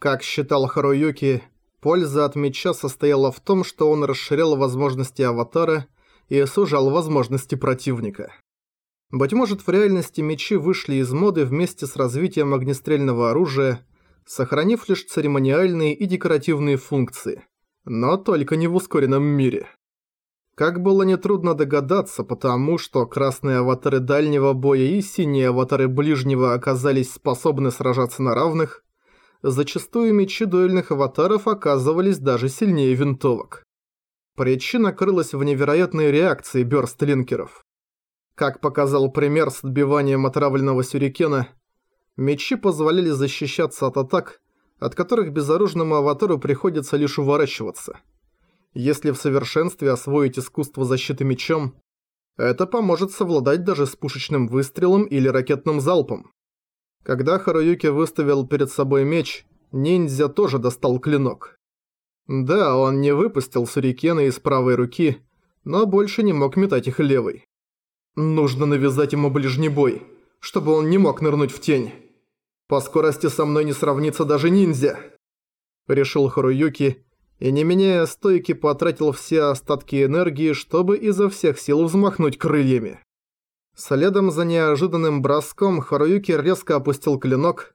Как считал Харуюки, польза от меча состояла в том, что он расширял возможности аватара и сужал возможности противника. Быть может, в реальности мечи вышли из моды вместе с развитием огнестрельного оружия, сохранив лишь церемониальные и декоративные функции. Но только не в ускоренном мире. Как было нетрудно догадаться, потому что красные аватары дальнего боя и синие аватары ближнего оказались способны сражаться на равных, зачастую мечи дуэльных аватаров оказывались даже сильнее винтовок. Причина крылась в невероятной реакции бёрстлинкеров. Как показал пример с отбиванием отравленного сюрикена, мечи позволяли защищаться от атак, от которых безоружному аватару приходится лишь уворачиваться. Если в совершенстве освоить искусство защиты мечом, это поможет совладать даже с пушечным выстрелом или ракетным залпом. Когда Харуюки выставил перед собой меч, ниндзя тоже достал клинок. Да, он не выпустил сюрикены из правой руки, но больше не мог метать их левой. Нужно навязать ему ближний бой, чтобы он не мог нырнуть в тень. По скорости со мной не сравнится даже ниндзя. Решил Харуюки и не меняя стойки потратил все остатки энергии, чтобы изо всех сил взмахнуть крыльями. Следом за неожиданным броском Харуюки резко опустил клинок,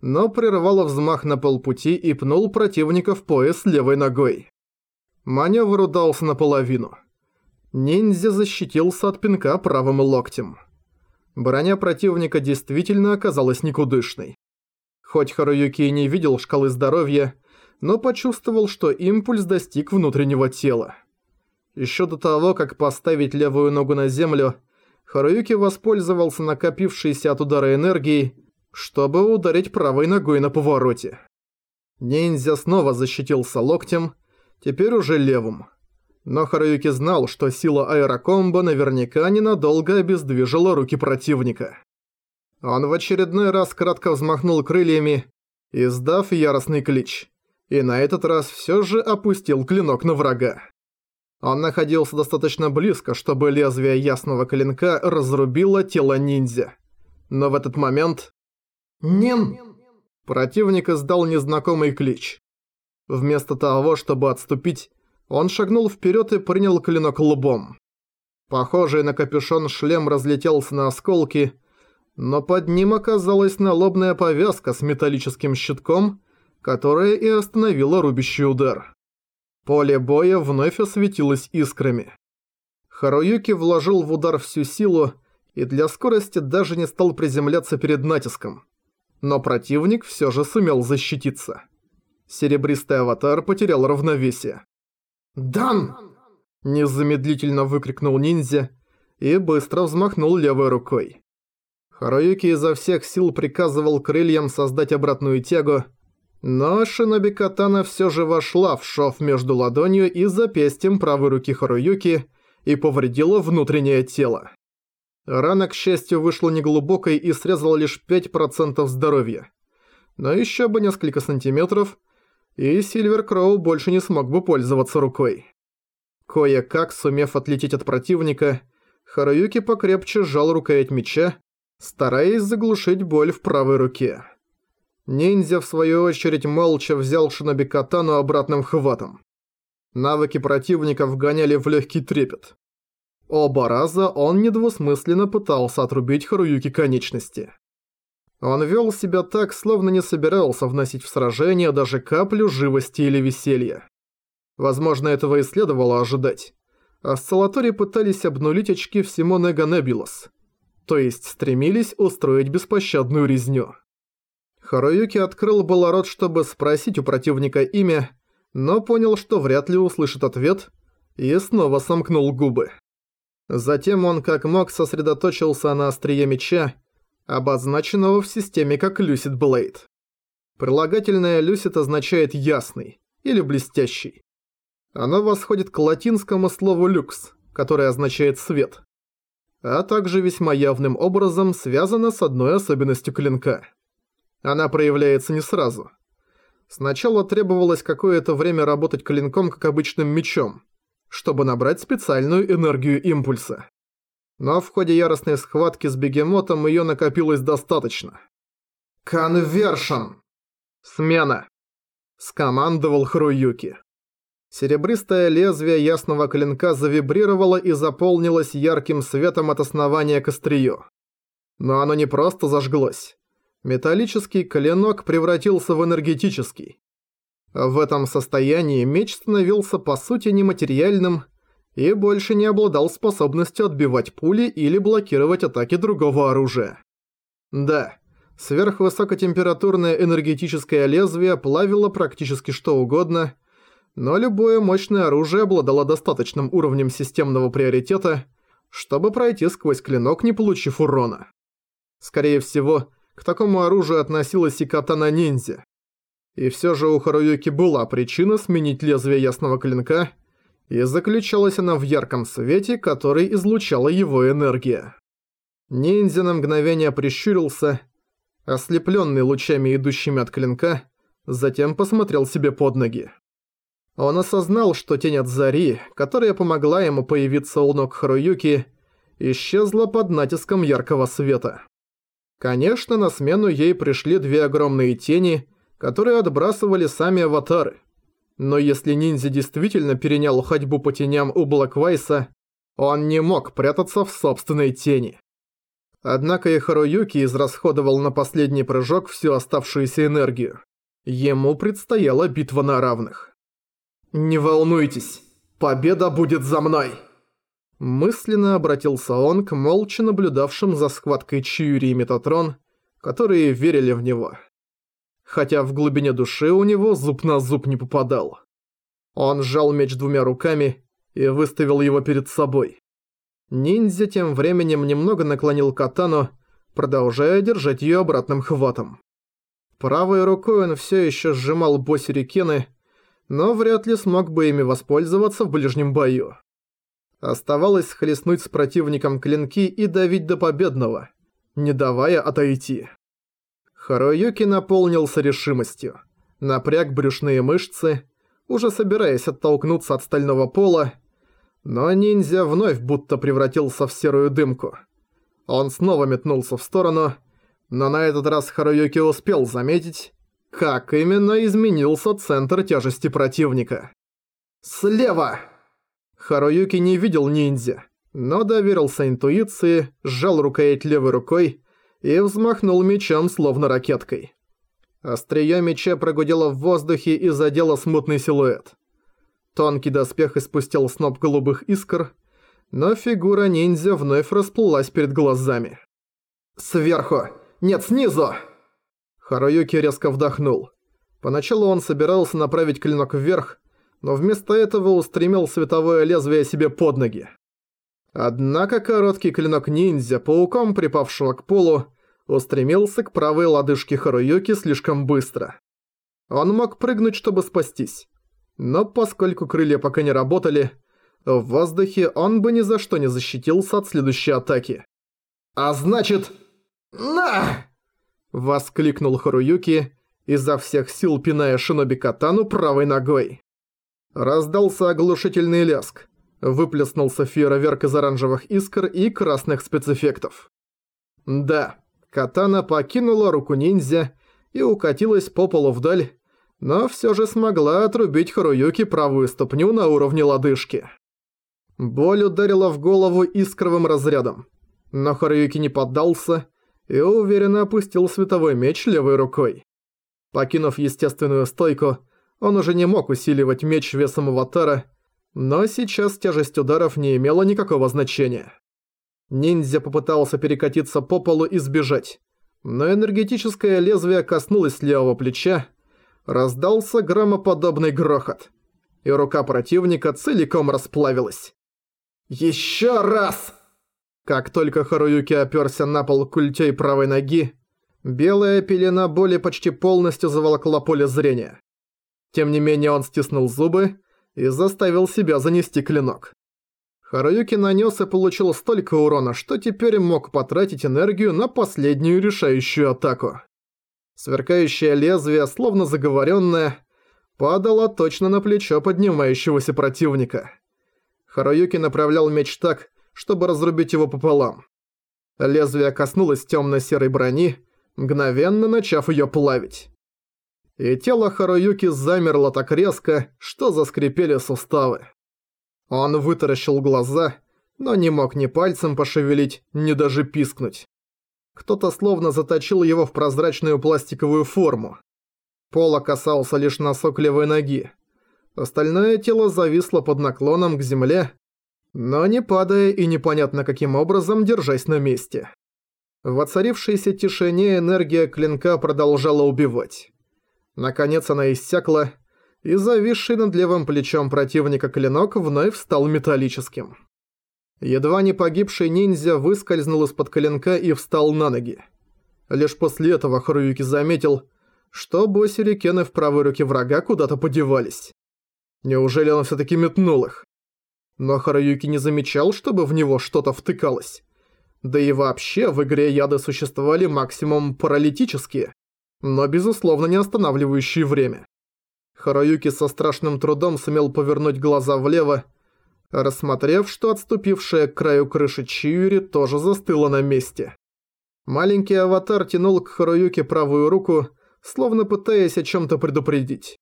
но прервал взмах на полпути и пнул противника в пояс левой ногой. Маневр удался наполовину. Ниндзя защитился от пинка правым локтем. Броня противника действительно оказалась никудышной. Хоть Харуюки и не видел шкалы здоровья, но почувствовал, что импульс достиг внутреннего тела. Еще до того, как поставить левую ногу на землю, Харуюки воспользовался накопившейся от удара энергией, чтобы ударить правой ногой на повороте. Ниндзя снова защитился локтем, теперь уже левым. Но Харуюки знал, что сила аэрокомбо наверняка ненадолго обездвижила руки противника. Он в очередной раз кратко взмахнул крыльями, издав яростный клич, и на этот раз всё же опустил клинок на врага. Он находился достаточно близко, чтобы лезвие ясного клинка разрубило тело ниндзя. Но в этот момент... «Нин!» Противник издал незнакомый клич. Вместо того, чтобы отступить, он шагнул вперед и принял клинок лбом. Похожий на капюшон шлем разлетелся на осколки, но под ним оказалась налобная повязка с металлическим щитком, которая и остановила рубящий удар. Поле боя вновь осветилось искрами. Харуюки вложил в удар всю силу и для скорости даже не стал приземляться перед натиском. Но противник все же сумел защититься. Серебристый аватар потерял равновесие. «Дан!» – незамедлительно выкрикнул ниндзя и быстро взмахнул левой рукой. Харуюки изо всех сил приказывал крыльям создать обратную тягу, но шиноби Катана всё же вошла в шов между ладонью и запястьем правой руки Харуюки и повредила внутреннее тело. Рана, к счастью, вышла неглубокой и срезала лишь 5% здоровья. Но ещё бы несколько сантиметров – и Сильвер Кроу больше не смог бы пользоваться рукой. Кое-как, сумев отлететь от противника, Харуюки покрепче сжал рукоять меча, стараясь заглушить боль в правой руке. Ниндзя, в свою очередь, молча взял шиноби катану обратным хватом. Навыки противника вгоняли в легкий трепет. Оба раза он недвусмысленно пытался отрубить Харуюки конечности. Он вел себя так, словно не собирался вносить в сражение даже каплю живости или веселья. Возможно, этого и следовало ожидать. Осциллатори пытались обнулить очки всему Неганебулос, то есть стремились устроить беспощадную резню. Харуюки открыл было рот, чтобы спросить у противника имя, но понял, что вряд ли услышит ответ, и снова сомкнул губы. Затем он как мог сосредоточился на острие меча, обозначенного в системе как Lucid Blade. Прилагательное Lucid означает «ясный» или «блестящий». Оно восходит к латинскому слову «люкс», которое означает «свет», а также весьма явным образом связано с одной особенностью клинка. Она проявляется не сразу. Сначала требовалось какое-то время работать клинком как обычным мечом, чтобы набрать специальную энергию импульса но в ходе яростной схватки с бегемотом её накопилось достаточно. «Конвершн!» «Смена!» скомандовал Харуюки. Серебристое лезвие ясного клинка завибрировало и заполнилось ярким светом от основания к острию. Но оно не просто зажглось. Металлический клинок превратился в энергетический. В этом состоянии меч становился по сути нематериальным и больше не обладал способностью отбивать пули или блокировать атаки другого оружия. Да, сверхвысокотемпературное энергетическое лезвие плавило практически что угодно, но любое мощное оружие обладало достаточным уровнем системного приоритета, чтобы пройти сквозь клинок, не получив урона. Скорее всего, к такому оружию относилась и катана-ниндзя. И все же у Харуюки была причина сменить лезвие ясного клинка, и заключалась она в ярком свете, который излучала его энергия. Ниндзя на мгновение прищурился, ослепленный лучами, идущими от клинка, затем посмотрел себе под ноги. Он осознал, что тень от зари, которая помогла ему появиться у ног Харуюки, исчезла под натиском яркого света. Конечно, на смену ей пришли две огромные тени, которые отбрасывали сами аватары. Но если ниндзя действительно перенял ходьбу по теням у Блэквайса, он не мог прятаться в собственной тени. Однако и Харуюки израсходовал на последний прыжок всю оставшуюся энергию. Ему предстояла битва на равных. «Не волнуйтесь, победа будет за мной!» Мысленно обратился он к молча наблюдавшим за схваткой Чиури и Метатрон, которые верили в него хотя в глубине души у него зуб на зуб не попадал. Он сжал меч двумя руками и выставил его перед собой. Ниндзя тем временем немного наклонил катану, продолжая держать ее обратным хватом. Правой рукой он все еще сжимал босерикены, но вряд ли смог бы ими воспользоваться в ближнем бою. Оставалось схлестнуть с противником клинки и давить до победного, не давая отойти. Харуюки наполнился решимостью. Напряг брюшные мышцы, уже собираясь оттолкнуться от стального пола, но ниндзя вновь будто превратился в серую дымку. Он снова метнулся в сторону, но на этот раз Харуюки успел заметить, как именно изменился центр тяжести противника. «Слева!» Харуюки не видел ниндзя, но доверился интуиции, сжал рукоять левой рукой и взмахнул мечом словно ракеткой. Остриё меча прогудело в воздухе и задело смутный силуэт. Тонкий доспех испустил сноп голубых искр, но фигура ниндзя вновь расплылась перед глазами. «Сверху! Нет, снизу!» Харуюки резко вдохнул. Поначалу он собирался направить клинок вверх, но вместо этого устремил световое лезвие себе под ноги. Однако короткий клинок ниндзя, пауком припавшего к полу, устремился к правой лодыжке Харуюки слишком быстро. Он мог прыгнуть, чтобы спастись. Но поскольку крылья пока не работали, в воздухе он бы ни за что не защитился от следующей атаки. «А значит... на!» Воскликнул Харуюки, изо всех сил пиная шиноби катану правой ногой. Раздался оглушительный ляск. Выплеснулся фейерверк из оранжевых искр и красных спецэффектов. Да, Катана покинула руку ниндзя и укатилась по полу вдаль, но всё же смогла отрубить Харуюки правую ступню на уровне лодыжки. Боль ударила в голову искровым разрядом, но Харуюки не поддался и уверенно опустил световой меч левой рукой. Покинув естественную стойку, он уже не мог усиливать меч весом аватара, но сейчас тяжесть ударов не имела никакого значения. Ниндзя попытался перекатиться по полу и сбежать, но энергетическое лезвие коснулось левого плеча, раздался громоподобный грохот, и рука противника целиком расплавилась. «Еще раз!» Как только Харуюки оперся на пол культей правой ноги, белая пелена боли почти полностью заволокла поле зрения. Тем не менее он стиснул зубы и заставил себя занести клинок. Харуюки нанес и получил столько урона, что теперь мог потратить энергию на последнюю решающую атаку. Сверкающее лезвие, словно заговоренное, падало точно на плечо поднимающегося противника. Харуюки направлял меч так, чтобы разрубить его пополам. Лезвие коснулось темно-серой брони, мгновенно начав ее плавить. И тело Харуюки замерло так резко, что заскрипели суставы. Он вытаращил глаза, но не мог ни пальцем пошевелить, ни даже пискнуть. Кто-то словно заточил его в прозрачную пластиковую форму. Пола касался лишь носок левой ноги. Остальное тело зависло под наклоном к земле, но не падая и непонятно каким образом держась на месте. В оцарившейся тишине энергия клинка продолжала убивать. Наконец она иссякла, и зависший над левым плечом противника клинок вновь стал металлическим. Едва не погибший ниндзя выскользнул из-под клинка и встал на ноги. Лишь после этого Харуюки заметил, что босерикены в правой руке врага куда-то подевались. Неужели он всё-таки метнул их? Но Харуюки не замечал, чтобы в него что-то втыкалось. Да и вообще в игре яды существовали максимум паралитические, но безусловно не останавливающие время. Харуюки со страшным трудом сумел повернуть глаза влево, рассмотрев, что отступившая к краю крыши Чиури тоже застыла на месте. Маленький аватар тянул к Харуюке правую руку, словно пытаясь о чем-то предупредить.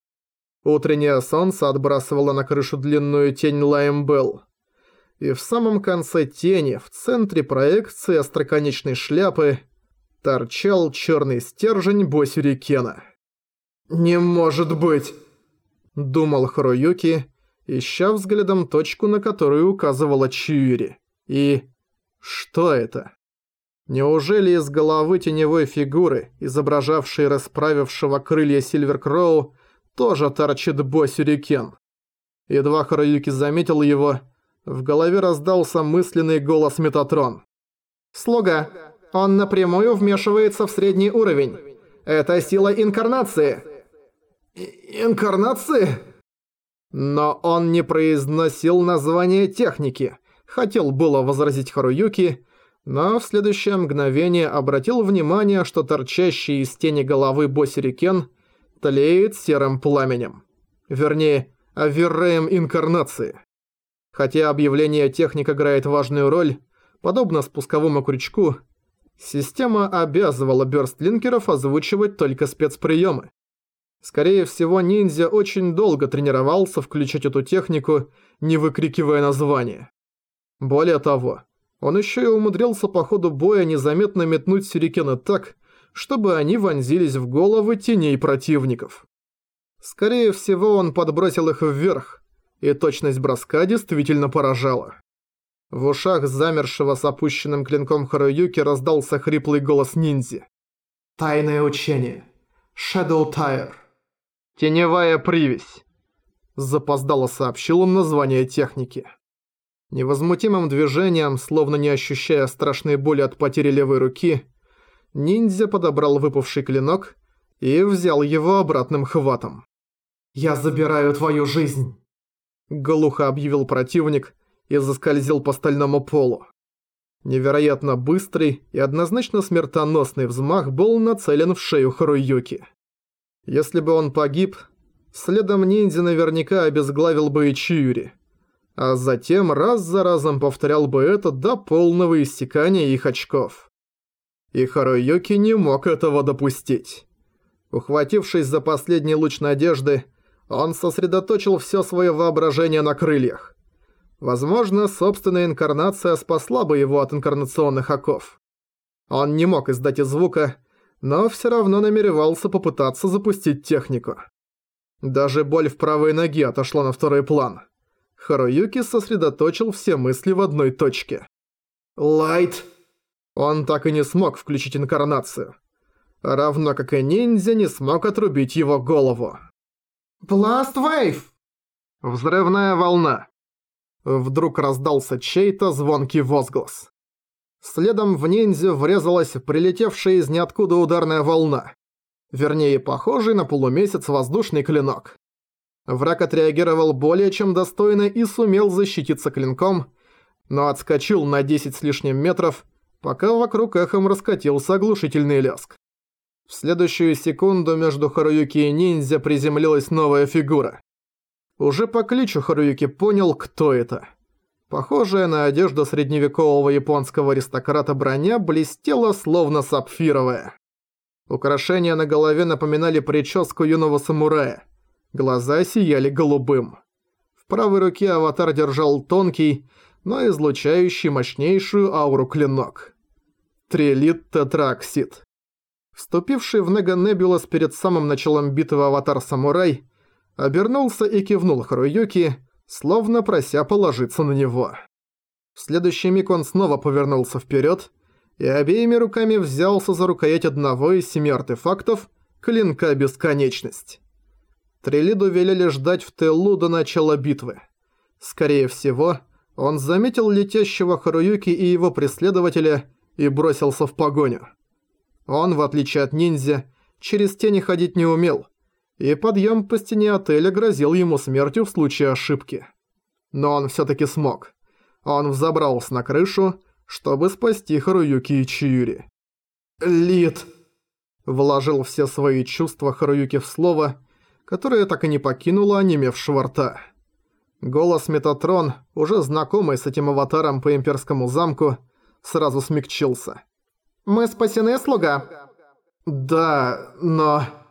Утреннее солнце отбрасывало на крышу длинную тень Лаймбелл. И в самом конце тени, в центре проекции остроконечной шляпы, торчал черный стержень Босюрикена. «Не может быть!» – думал Харуюки, ища взглядом точку, на которую указывала Чиури. И... что это? Неужели из головы теневой фигуры, изображавшей расправившего крылья Сильвер Кроу, тоже торчит Бо-Сюрикен? Едва Харуюки заметил его, в голове раздался мысленный голос Метатрон. «Слуга, он напрямую вмешивается в средний уровень. Это сила инкарнации». И «Инкарнации?» Но он не произносил название техники. Хотел было возразить Харуюки, но в следующее мгновение обратил внимание, что торчащий из тени головы Босирикен тлеет серым пламенем. Вернее, аверреем инкарнации. Хотя объявление техник играет важную роль, подобно спусковому крючку, система обязывала бёрстлинкеров озвучивать только спецприемы. Скорее всего, ниндзя очень долго тренировался включить эту технику, не выкрикивая название. Более того, он еще и умудрился по ходу боя незаметно метнуть сюрикены так, чтобы они вонзились в головы теней противников. Скорее всего, он подбросил их вверх, и точность броска действительно поражала. В ушах замершего с опущенным клинком Харуюки раздался хриплый голос ниндзи. «Тайное учение. Shadow Tire». «Теневая привязь», – запоздало сообщил он название техники. Невозмутимым движением, словно не ощущая страшной боли от потери левой руки, ниндзя подобрал выпавший клинок и взял его обратным хватом. «Я забираю твою жизнь», – глухо объявил противник и заскользил по стальному полу. Невероятно быстрый и однозначно смертоносный взмах был нацелен в шею Харуюки. Если бы он погиб, следом ниндзя наверняка обезглавил бы и Чиури. А затем раз за разом повторял бы это до полного иссякания их очков. И Харуюки не мог этого допустить. Ухватившись за последний луч надежды, он сосредоточил все свое воображение на крыльях. Возможно, собственная инкарнация спасла бы его от инкарнационных оков. Он не мог издать и звука, но все равно намеревался попытаться запустить технику. Даже боль в правой ноге отошла на второй план. Харуюки сосредоточил все мысли в одной точке. «Лайт!» Он так и не смог включить инкарнацию. Равно как и ниндзя не смог отрубить его голову. «Бласт Вейв!» Взрывная волна. Вдруг раздался чей-то звонкий возглас. Следом в ниндзю врезалась прилетевшая из ниоткуда ударная волна. Вернее, похожий на полумесяц воздушный клинок. Враг отреагировал более чем достойно и сумел защититься клинком, но отскочил на 10 с лишним метров, пока вокруг эхом раскатился оглушительный лязг. В следующую секунду между Харуюки и ниндзя приземлилась новая фигура. Уже по кличу Харуюки понял, кто это. Похожая на одежду средневекового японского аристократа броня блестела словно сапфировая. Украшения на голове напоминали прическу юного самурая. Глаза сияли голубым. В правой руке аватар держал тонкий, но излучающий мощнейшую ауру клинок. Трилит Тетраксид. Вступивший в Нега Небулас перед самым началом битвы аватар-самурай обернулся и кивнул Харуюки, словно прося положиться на него. В следующий миг он снова повернулся вперед и обеими руками взялся за рукоять одного из семи артефактов клинка Бесконечность. Трилиду велели ждать в тылу до начала битвы. Скорее всего, он заметил летящего Харуюки и его преследователя и бросился в погоню. Он, в отличие от ниндзя, через тени ходить не умел, и подъем по стене отеля грозил ему смертью в случае ошибки. Но он всё-таки смог. Он взобрался на крышу, чтобы спасти Харуюки и Чиюри. «Лид!» Вложил все свои чувства Харуюки в слово, которое так и не покинуло онемевшего рта. Голос Метатрон, уже знакомый с этим аватаром по имперскому замку, сразу смягчился. «Мы спасены, слуга?» «Да, но...»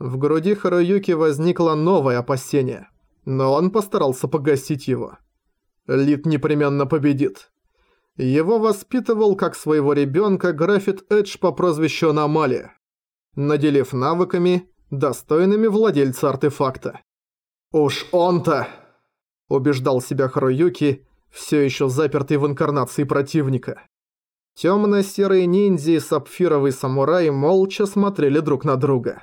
В груди Харуюки возникло новое опасение, но он постарался погасить его. Лид непременно победит. Его воспитывал как своего ребенка Графит Эдж по прозвищу Аномалия, наделив навыками, достойными владельца артефакта. «Уж он-то!» – убеждал себя Харуюки, все еще запертый в инкарнации противника. Темно-серые ниндзя и сапфировый самурай молча смотрели друг на друга.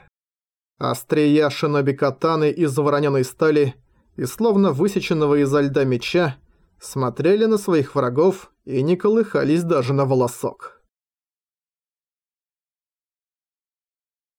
Острия шиноби-катаны из вороненой стали и словно высеченного изо льда меча смотрели на своих врагов и не колыхались даже на волосок.